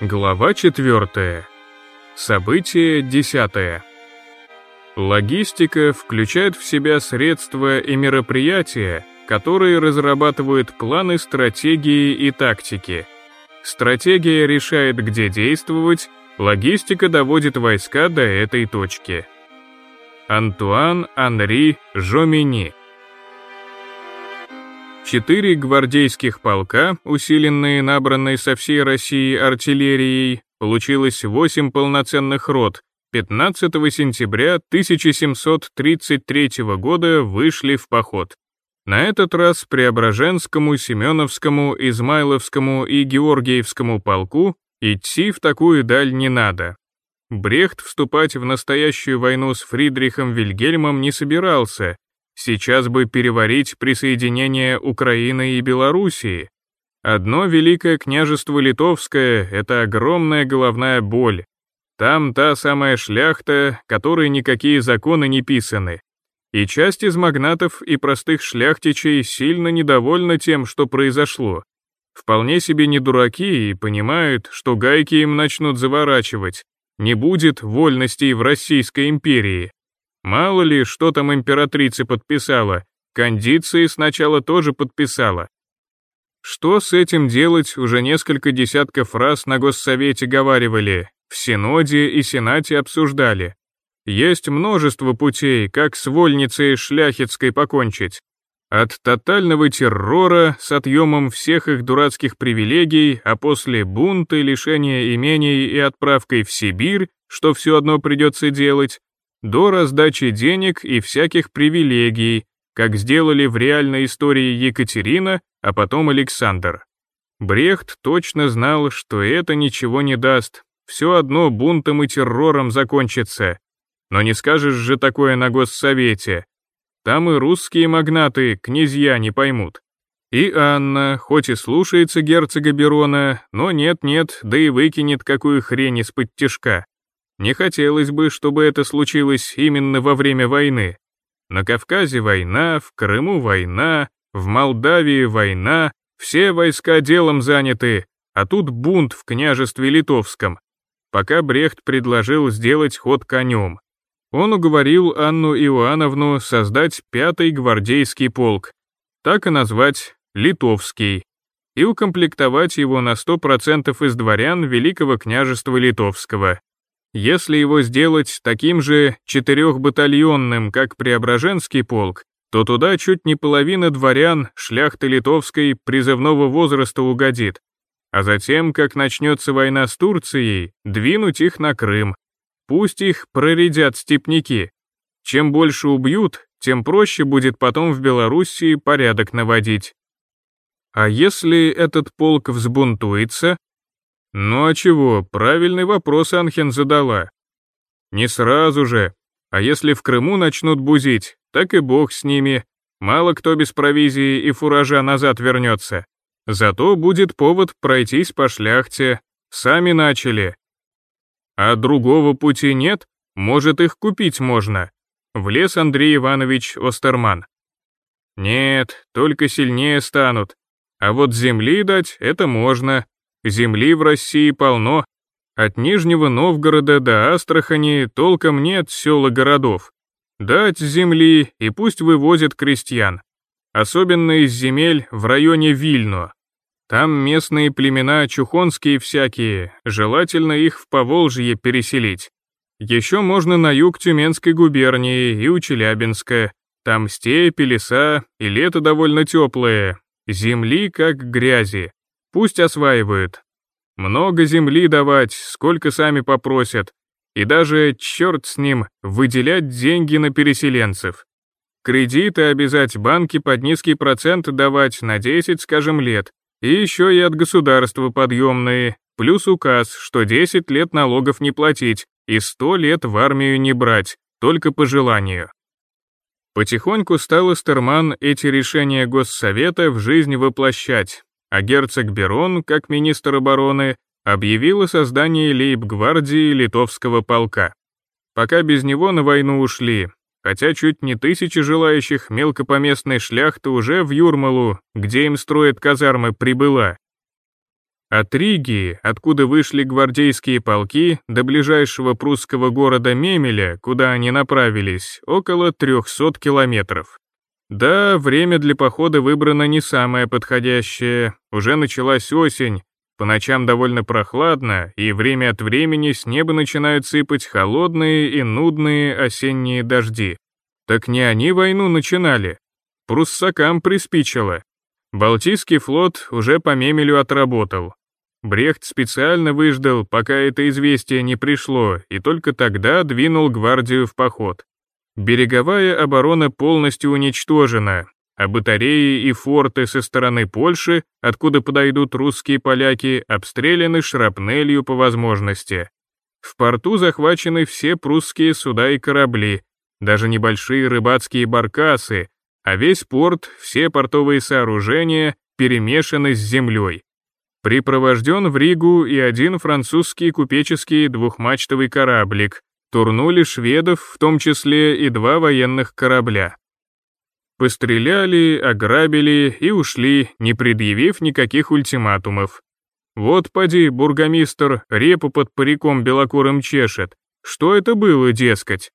Глава 4. Событие 10. Логистика включает в себя средства и мероприятия, которые разрабатывают планы стратегии и тактики. Стратегия решает, где действовать, логистика доводит войска до этой точки. Антуан Анри Жомини Четыре гвардейских полка, усиленные набранной со всей России артиллерией, получилось восемь полноценных рот, 15 сентября 1733 года вышли в поход. На этот раз Преображенскому, Семеновскому, Измайловскому и Георгиевскому полку идти в такую даль не надо. Брехт вступать в настоящую войну с Фридрихом Вильгельмом не собирался, Сейчас бы переварить присоединение Украины и Белоруссии. Одно Великое княжество Литовское — это огромная головная боль. Там та самая шляхта, которой никакие законы не писаны. И часть из магнатов и простых шляхтичей сильно недовольна тем, что произошло. Вполне себе не дураки и понимают, что гайки им начнут заворачивать. Не будет вольностей в Российской империи. Мало ли, что там императрица подписала, кондиции сначала тоже подписала. Что с этим делать, уже несколько десятков раз на Госсовете говаривали, в Синоде и Сенате обсуждали. Есть множество путей, как с вольницей шляхетской покончить. От тотального террора с отъемом всех их дурацких привилегий, а после бунта, лишения имений и отправкой в Сибирь, что все одно придется делать, до раздачи денег и всяких привилегий, как сделали в реальной истории Екатерина, а потом Александр. Брехт точно знал, что это ничего не даст, все одно бунтом и террором закончится. Но не скажешь же такое на госсовете. Там и русские магнаты, князья не поймут. И Анна, хоть и слушается герцога Берона, но нет-нет, да и выкинет какую хрень из-под тишка. Не хотелось бы, чтобы это случилось именно во время войны. На Кавказе война, в Крыму война, в Молдавии война, все войска делом заняты, а тут бунт в княжестве Литовском. Пока Брехт предложил сделать ход конем. Он уговорил Анну Иоанновну создать пятый гвардейский полк, так и назвать Литовский, и укомплектовать его на 100% из дворян Великого княжества Литовского. Если его сделать таким же четырехбатальонным, как Преображенский полк, то туда чуть не половина дворян шляхты литовской призывного возраста угодит. А затем, как начнется война с Турцией, двинуть их на Крым. Пусть их проредят степняки. Чем больше убьют, тем проще будет потом в Белоруссии порядок наводить. А если этот полк взбунтуется, ну а чего, правильный вопрос Анхен задала. Не сразу же, а если в Крыму начнут бузить, так и бог с ними. Мало кто без провизии и фуража назад вернется. Зато будет повод пройтись по шляхте. Сами начали. А другого пути нет? Может, их купить можно? Влез Андрей Иванович Остерман. Нет, только сильнее станут. А вот земли дать — это можно. Земли в России полно. От Нижнего Новгорода до Астрахани толком нет сел и городов. Дать земли и пусть вывозят крестьян. Особенно из земель в районе Вильно. Там местные племена чухонские всякие, желательно их в Поволжье переселить. Еще можно на юг Тюменской губернии и у Челябинска. Там степи, леса и лето довольно теплое. Земли как грязи. Пусть осваивают. Много земли давать, сколько сами попросят. И даже, черт с ним, выделять деньги на переселенцев. Кредиты обязать банки под низкий процент давать на 10, скажем, лет. И еще и от государства подъемные, плюс указ, что 10 лет налогов не платить и 100 лет в армию не брать, только по желанию. Потихоньку стал Эстерман эти решения Госсовета в жизнь воплощать, а герцог Берон, как министр обороны, объявил о создании лейб-гвардии литовского полка. Пока без него на войну ушли, хотя чуть не тысячи желающих мелкопоместной шляхты уже в Юрмалу, где им строят казармы, прибыла. От Риги, откуда вышли гвардейские полки, до ближайшего прусского города Мемеля, куда они направились, около 300 километров. Да, время для похода выбрано не самое подходящее. Уже началась осень, по ночам довольно прохладно, и время от времени с неба начинают сыпать холодные и нудные осенние дожди. Так не они войну начинали. Пруссакам приспичило. Балтийский флот уже по Мемелю отработал. Брехт специально выждал, пока это известие не пришло, и только тогда двинул гвардию в поход. Береговая оборона полностью уничтожена, а батареи и форты со стороны Польши, откуда подойдут русские поляки, обстреляны шрапнелью по возможности. В порту захвачены все прусские суда и корабли, даже небольшие рыбацкие баркасы, а весь порт, все портовые сооружения перемешаны с землей. Припровожден в Ригу и один французский купеческий двухмачтовый кораблик, турнули шведов, в том числе и два военных корабля. Постреляли, ограбили и ушли, не предъявив никаких ультиматумов. Вот поди, бургомистр, репу под париком белокурым чешет. Что это было, дескать?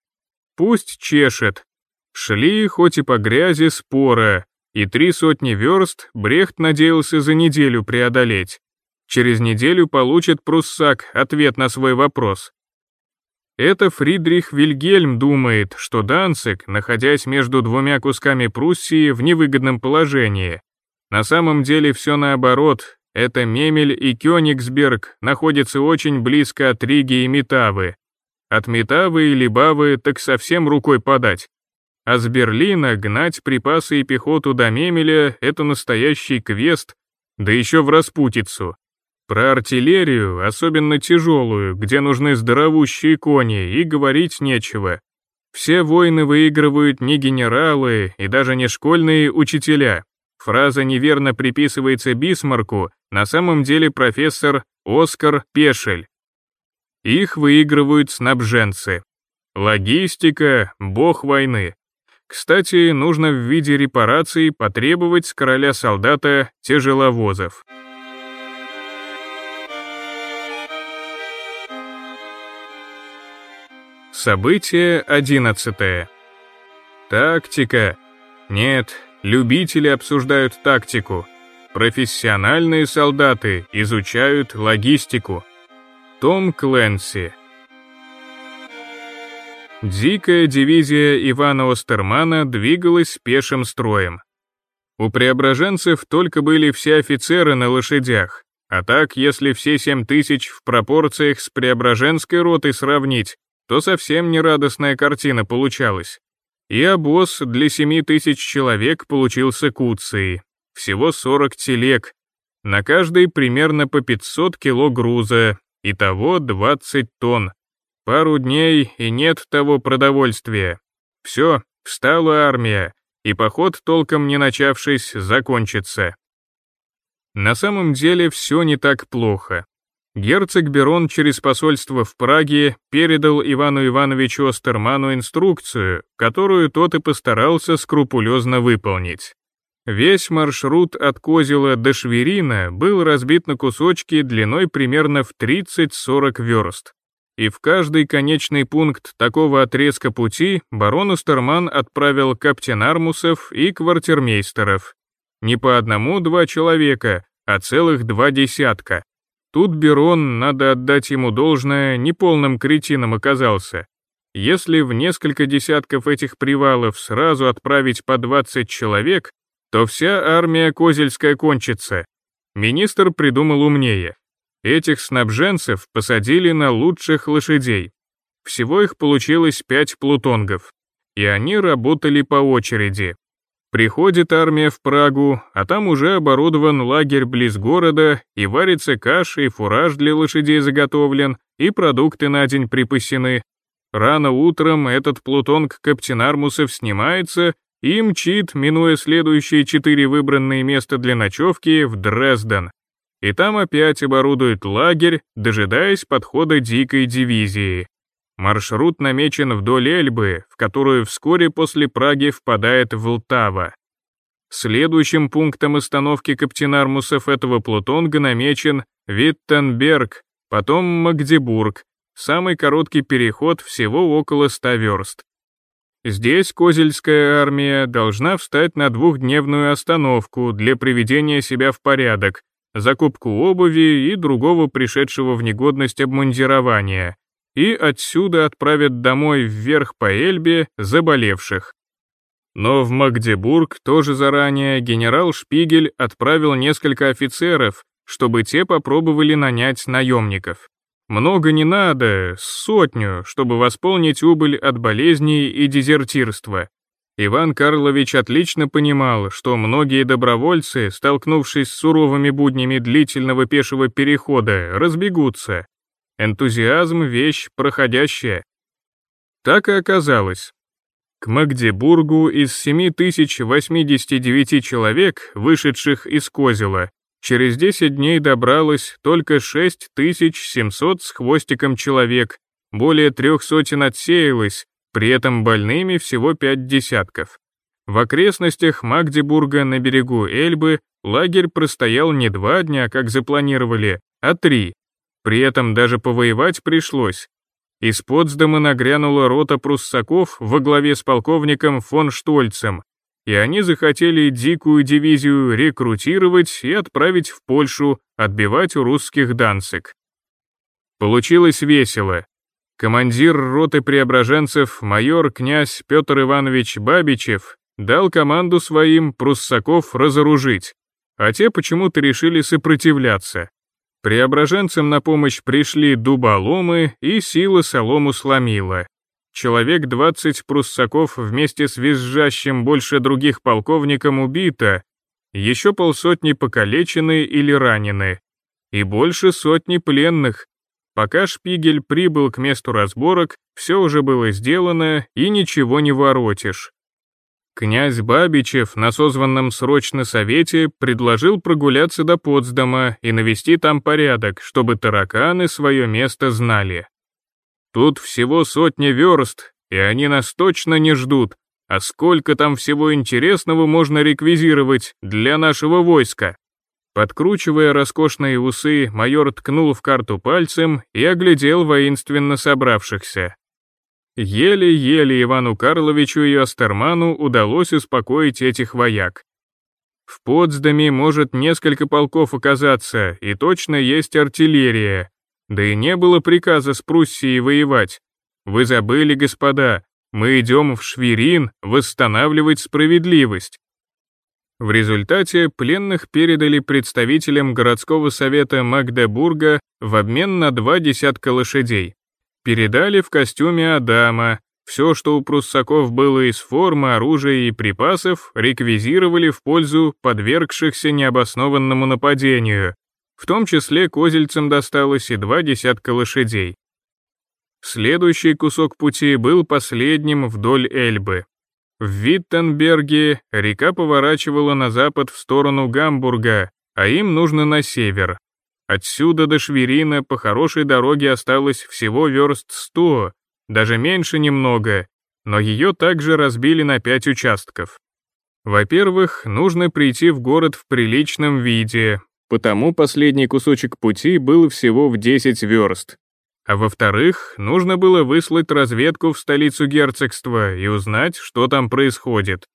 Пусть чешет. Шли, хоть и по грязи, спора, и три сотни верст Брехт надеялся за неделю преодолеть. Через неделю получит пруссак ответ на свой вопрос. Это Фридрих Вильгельм думает, что Данцик, находясь между двумя кусками Пруссии в невыгодном положении. На самом деле все наоборот, это Мемель и Кёнигсберг находятся очень близко от Риги и Метавы. От Метавы и Либавы так совсем рукой подать. А с Берлина гнать припасы и пехоту до Мемеля — это настоящий квест, да еще в распутицу. Про артиллерию, особенно тяжелую, где нужны здоровущие кони, и говорить нечего. Все войны выигрывают не генералы и даже не школьные учителя. Фраза неверно приписывается Бисмарку, на самом деле профессор Оскар Пешель. Их выигрывают снабженцы. Логистика — бог войны. Кстати, нужно в виде репараций потребовать с короля солдата тяжеловозов. Событие одиннадцатое. Тактика. Нет, любители обсуждают тактику. Профессиональные солдаты изучают логистику. Том Кленси. Дикая дивизия Ивана Остермана двигалась пешим строем. У преображенцев только были все офицеры на лошадях, а так, если все семь тысяч в пропорциях с преображенской ротой сравнить, то совсем не радостная картина получалась. И обоз для семи тысяч человек получился куцией. Всего 40 телег. На каждой примерно по 500 кило груза. Итого 20 тонн. Пару дней и нет того продовольствия. Все, встала армия, и поход, толком не начавшись, закончится. На самом деле все не так плохо. Герцог Берон через посольство в Праге передал Ивану Ивановичу Остерману инструкцию, которую тот и постарался скрупулезно выполнить. Весь маршрут от Козела до Шверина был разбит на кусочки длиной примерно в 30-40 верст. И в каждый конечный пункт такого отрезка пути барон Остерман отправил каптенармусов и квартирмейстеров. Не по одному-два человека, а целых два десятка. Тут Берон, надо отдать ему должное, неполным кретином оказался. Если в несколько десятков этих привалов сразу отправить по 20 человек, то вся армия Козельская кончится. Министр придумал умнее. Этих снабженцев посадили на лучших лошадей. Всего их получилось пять плутонгов. И они работали по очереди. Приходит армия в Прагу, а там уже оборудован лагерь близ города, и варится каша, и фураж для лошадей заготовлен, и продукты на день припасены. Рано утром этот плутонг Каптенармусов снимается и мчит, минуя следующие четыре выбранные места для ночевки, в Дрезден. И там опять оборудует лагерь, дожидаясь подхода дикой дивизии. Маршрут намечен вдоль Эльбы, в которую вскоре после Праги впадает Влтава. Следующим пунктом остановки Каптенармусов этого Плутонга намечен Виттенберг, потом Магдебург, самый короткий переход всего около 100 верст. Здесь Козельская армия должна встать на двухдневную остановку для приведения себя в порядок, закупку обуви и другого пришедшего в негодность обмундирования, и отсюда отправят домой вверх по Эльбе заболевших. Но в Магдебург тоже заранее генерал Шпигель отправил несколько офицеров, чтобы те попробовали нанять наемников. Много не надо, сотню, чтобы восполнить убыль от болезней и дезертирства. Иван Карлович отлично понимал, что многие добровольцы, столкнувшись с суровыми буднями длительного пешего перехода, разбегутся. Энтузиазм — вещь проходящая. Так и оказалось. К Магдебургу из 7089 человек, вышедших из Козела, Через 10 дней добралось только 6700 с хвостиком человек, более трех сотен отсеялось, при этом больными всего пять десятков. В окрестностях Магдебурга на берегу Эльбы лагерь простоял не два дня, как запланировали, а три. При этом даже повоевать пришлось. Из Потсдама нагрянула рота пруссаков во главе с полковником фон Штольцем, и они захотели дикую дивизию рекрутировать и отправить в Польшу отбивать у русских Данцик. Получилось весело. Командир роты преображенцев майор князь Петр Иванович Бабичев дал команду своим пруссаков разоружить, а те почему-то решили сопротивляться. Преображенцам на помощь пришли дуболомы, и сила солому сломила. Человек 20 пруссаков вместе с визжащим больше других полковником убито, еще полсотни покалечены или ранены, и больше сотни пленных. Пока Шпигель прибыл к месту разборок, все уже было сделано, и ничего не воротишь. Князь Бабичев на созванном срочно совете предложил прогуляться до Потсдама и навести там порядок, чтобы тараканы свое место знали. Тут всего сотня верст, и они нас точно не ждут. А сколько там всего интересного можно реквизировать для нашего войска? Подкручивая роскошные усы, майор ткнул в карту пальцем и оглядел воинственно собравшихся. Еле-еле Ивану Карловичу и Астерману удалось успокоить этих вояк. В Потсдаме может несколько полков оказаться, и точно есть артиллерия, да и не было приказа с Пруссией воевать. Вы забыли, господа, мы идем в Швирин восстанавливать справедливость. В результате пленных передали представителям городского совета Магдебурга в обмен на два десятка лошадей. Передали в костюме Адама, все, что у пруссаков было из формы, оружия и припасов, реквизировали в пользу подвергшихся необоснованному нападению, в том числе козельцам досталось и два десятка лошадей. Следующий кусок пути был последним вдоль Эльбы. В Виттенберге река поворачивала на запад в сторону Гамбурга, а им нужно на север. Отсюда до Шверина по хорошей дороге осталось всего верст сто, даже меньше немного, но ее также разбили на пять участков. Во-первых, нужно прийти в город в приличном виде, потому последний кусочек пути был всего в 10 верст. А во-вторых, нужно было выслать разведку в столицу герцогства и узнать, что там происходит.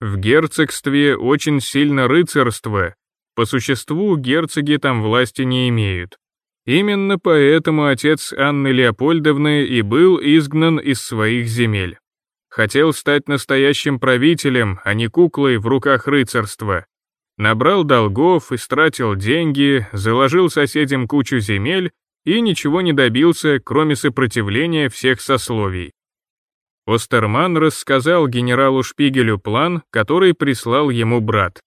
В герцогстве очень сильно рыцарство, по существу герцоги там власти не имеют. Именно поэтому отец Анны Леопольдовны и был изгнан из своих земель. Хотел стать настоящим правителем, а не куклой в руках рыцарства. Набрал долгов, истратил деньги, заложил соседям кучу земель и ничего не добился, кроме сопротивления всех сословий. Остерман рассказал генералу Шпигелю план, который прислал ему брат.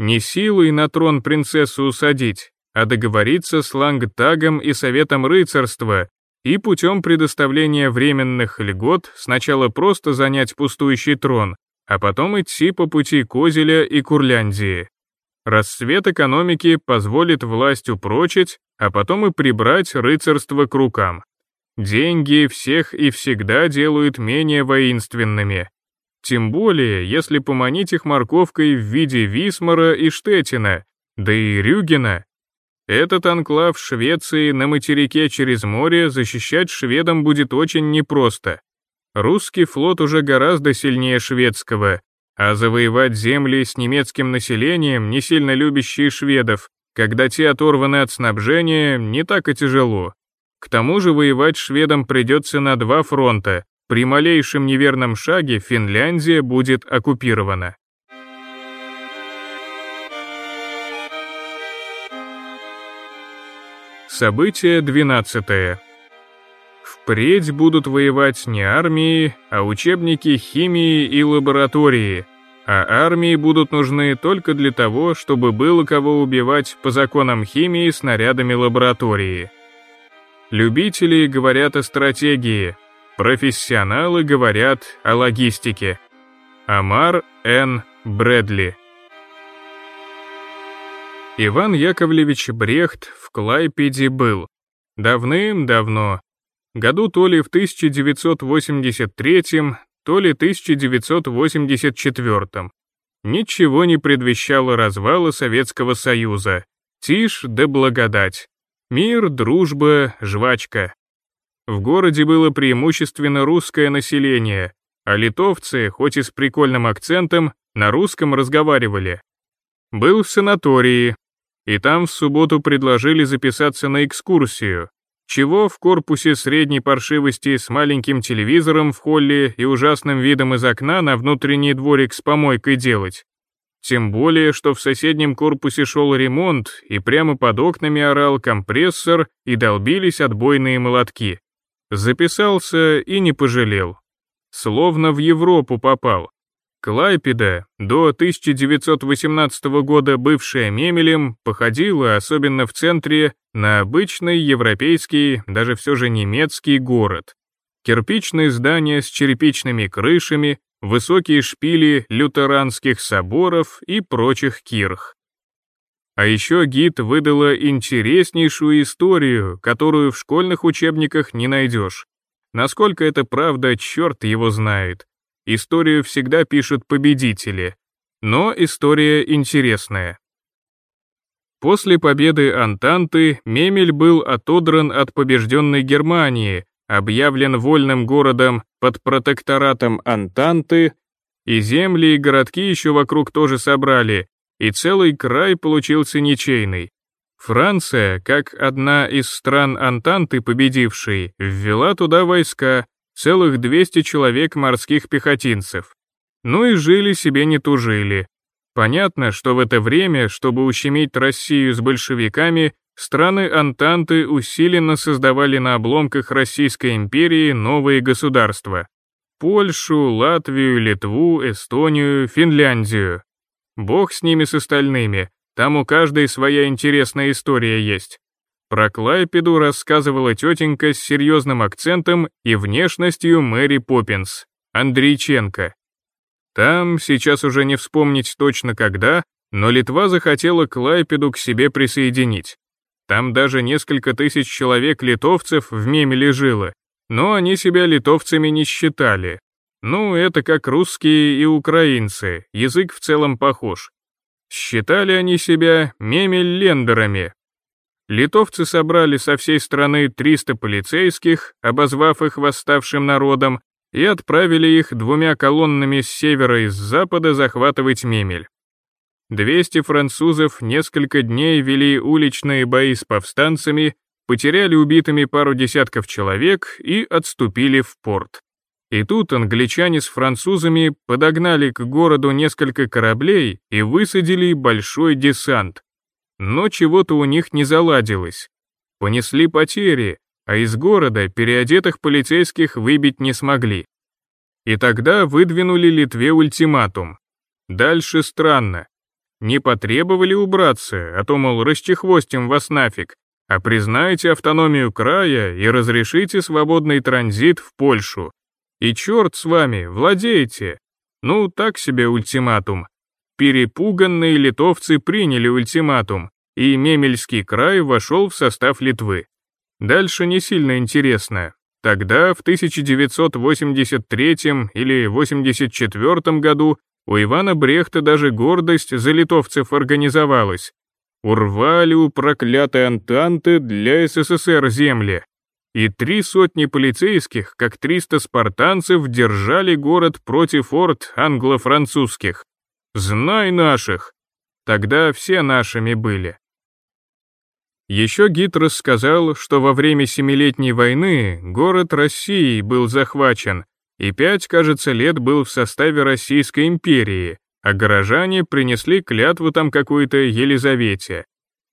Не силой на трон принцессу усадить, а договориться с Лангтагом и Советом рыцарства и путем предоставления временных льгот сначала просто занять пустующий трон, а потом идти по пути Козеля и Курляндии. Расцвет экономики позволит власть упрочить, а потом и прибрать рыцарство к рукам. Деньги всех и всегда делают менее воинственными. Тем более, если поманить их морковкой в виде Висмара и Штетина, да и Рюгена. Этот анклав Швеции на материке через море защищать шведам будет очень непросто. Русский флот уже гораздо сильнее шведского, а завоевать земли с немецким населением, не сильно любящие шведов, когда те оторваны от снабжения, не так и тяжело. К тому же воевать шведам придется на два фронта, при малейшем неверном шаге Финляндия будет оккупирована. Событие 12. Впредь будут воевать не армии, а учебники химии и лаборатории, а армии будут нужны только для того, чтобы было кого убивать по законам химии снарядами лаборатории. Любители говорят о стратегии, профессионалы говорят о логистике. Амар Н. Брэдли Иван Яковлевич Брехт в Клайпеде был. Давным-давно. Году то ли в 1983, то ли 1984. Ничего не предвещало развала Советского Союза. Тишь да благодать. Мир, дружба, жвачка. В городе было преимущественно русское население, а литовцы, хоть и с прикольным акцентом, на русском разговаривали. Был в санатории, и там в субботу предложили записаться на экскурсию, чего в корпусе средней паршивости с маленьким телевизором в холле и ужасным видом из окна на внутренний дворик с помойкой делать. Тем более, что в соседнем корпусе шел ремонт, и прямо под окнами орал компрессор и долбились отбойные молотки. Записался и не пожалел. Словно в Европу попал. Клайпеда, до 1918 года бывшая Мемелем, походила, особенно в центре, на обычный европейский, даже все же немецкий город. Кирпичные здания с черепичными крышами, высокие шпили лютеранских соборов и прочих кирх. А еще гид выдала интереснейшую историю, которую в школьных учебниках не найдешь. Насколько это правда, черт его знает. Историю всегда пишут победители, но история интересная. После победы Антанты Мемель был отодран от побежденной Германии, объявлен вольным городом под протекторатом Антанты, и земли и городки еще вокруг тоже собрали, и целый край получился ничейный. Франция, как одна из стран Антанты победившей, ввела туда войска, целых 200 человек морских пехотинцев. Ну и жили себе не тужили. Понятно, что в это время, чтобы ущемить Россию с большевиками, страны Антанты усиленно создавали на обломках Российской империи новые государства. Польшу, Латвию, Литву, Эстонию, Финляндию. Бог с ними с остальными, там у каждой своя интересная история есть. Про Клайпеду рассказывала тетенька с серьезным акцентом и внешностью Мэри Поппинс, Андрейченко. Там, сейчас уже не вспомнить точно когда, но Литва захотела Клайпеду к себе присоединить. Там даже несколько тысяч человек литовцев в Мемеле жило, но они себя литовцами не считали. Ну, это как русские и украинцы, язык в целом похож. Считали они себя мемель-лендерами, Литовцы собрали со всей страны 300 полицейских, обозвав их восставшим народом, и отправили их двумя колоннами с севера и с запада захватывать Мемель. 200 французов несколько дней вели уличные бои с повстанцами, потеряли убитыми пару десятков человек и отступили в порт. И тут англичане с французами подогнали к городу несколько кораблей и высадили большой десант, но чего-то у них не заладилось. Понесли потери, а из города переодетых полицейских выбить не смогли. И тогда выдвинули Литве ультиматум. Дальше странно. Не потребовали убраться, а то, мол, расчехвостим вас нафиг, а признайте автономию края и разрешите свободный транзит в Польшу. И черт с вами, владеете. Ну, так себе ультиматум. Перепуганные литовцы приняли ультиматум, и Мемельский край вошел в состав Литвы. Дальше не сильно интересно. Тогда, в 1983 или 84 году, у Ивана Брехта даже гордость за литовцев организовалась. Урвали у проклятой Антанты для СССР земли. И три сотни полицейских, как 300 спартанцев, держали город против орд англо-французских. Знай наших! Тогда все нашими были. Еще Гид рассказал, что во время Семилетней войны город России был захвачен, и пять, кажется, лет был в составе Российской империи, а горожане принесли клятву там какую-то Елизавете.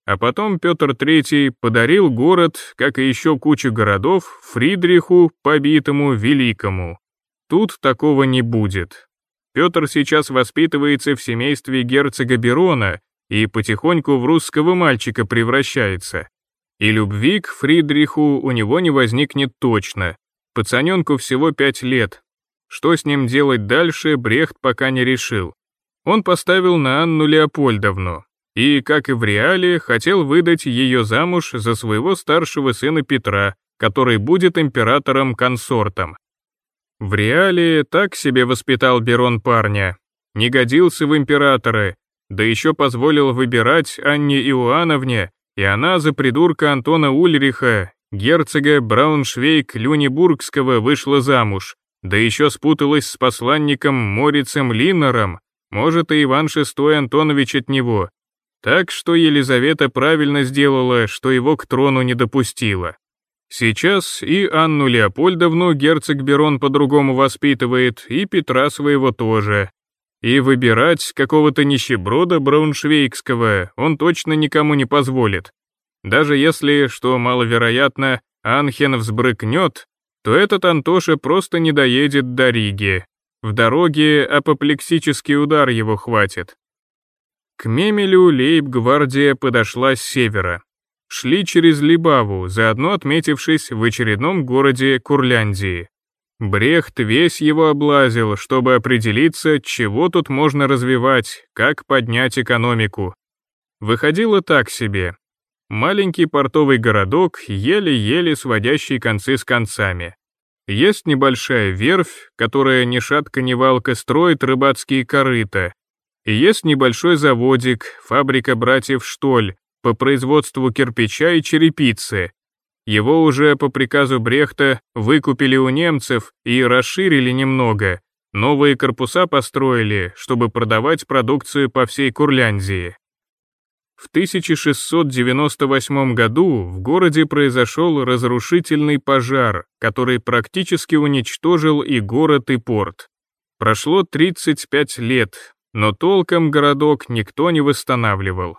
А потом Петр III подарил город, как и еще кучу городов, Фридриху, побитому, великому. Тут такого не будет. Петр сейчас воспитывается в семействе герцога Берона и потихоньку в русского мальчика превращается. И любви к Фридриху у него не возникнет точно. Пацаненку всего пять лет. Что с ним делать дальше, Брехт пока не решил. Он поставил на Анну Леопольдовну, и, как и в реале, хотел выдать ее замуж за своего старшего сына Петра, который будет императором-консортом. В реале так себе воспитал Берон парня, не годился в императоры, да еще позволил выбирать Анне Иоанновне, и она за придурка Антона Ульриха, герцога Брауншвейк-Люнебургского вышла замуж, да еще спуталась с посланником Морицем Линнером, может и Иван VI Антонович от него. Так что Елизавета правильно сделала, что его к трону не допустила. Сейчас и Анну Леопольдовну герцог Берон по-другому воспитывает, и Петра своего тоже. И выбирать какого-то нищеброда брауншвейгского он точно никому не позволит. Даже если, что маловероятно, Анхен взбрыкнет, то этот Антоша просто не доедет до Риги. В дороге апоплексический удар его хватит. К Мемелю лейб-гвардия подошла с севера. Шли через Либаву, заодно отметившись в очередном городе Курляндии. Брехт весь его облазил, чтобы определиться, чего тут можно развивать, как поднять экономику. Выходило так себе. Маленький портовый городок, еле-еле сводящий концы с концами. Есть небольшая верфь, которая ни шатка ни валка строит рыбацкие корыта. И есть небольшой заводик, фабрика братьев Штоль, по производству кирпича и черепицы, его уже по приказу Брехта выкупили у немцев и расширили немного, новые корпуса построили, чтобы продавать продукцию по всей Курляндии. В 1698 году в городе произошел разрушительный пожар, который практически уничтожил и город, и порт. Прошло 35 лет, но толком городок никто не восстанавливал.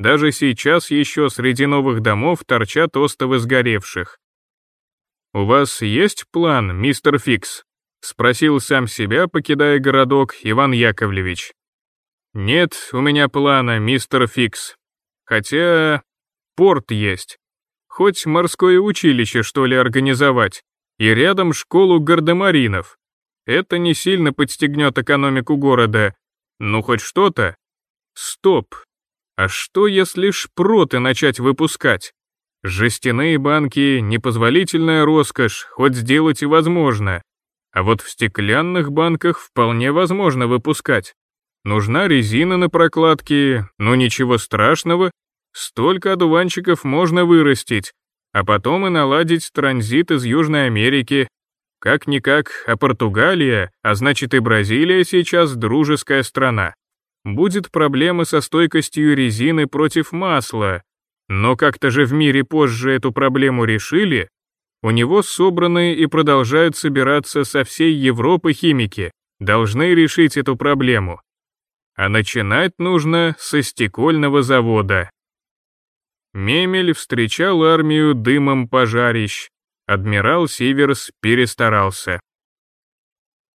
Даже сейчас еще среди новых домов торчат остовы сгоревших. «У вас есть план, мистер Фикс?» — спросил сам себя, покидая городок, Иван Яковлевич. «Нет у меня плана, мистер Фикс. Хотя порт есть. Хоть морское училище, что ли, организовать. И рядом школу гардемаринов. Это не сильно подстегнет экономику города. Ну, хоть что-то. Стоп, а что, если шпроты начать выпускать? Жестяные банки — непозволительная роскошь, хоть сделать и возможно. А вот в стеклянных банках вполне возможно выпускать. Нужна резина на прокладке, но ничего страшного. Столько одуванчиков можно вырастить, а потом и наладить транзит из Южной Америки. Как-никак, а Португалия, а значит и Бразилия сейчас дружеская страна будет проблема со стойкостью резины против масла, но как-то же в мире позже эту проблему решили. У него собраны и продолжают собираться со всей Европы химики, должны решить эту проблему. А начинать нужно со стекольного завода. Мемель встречал армию дымом пожарищ. Адмирал Сиверс перестарался.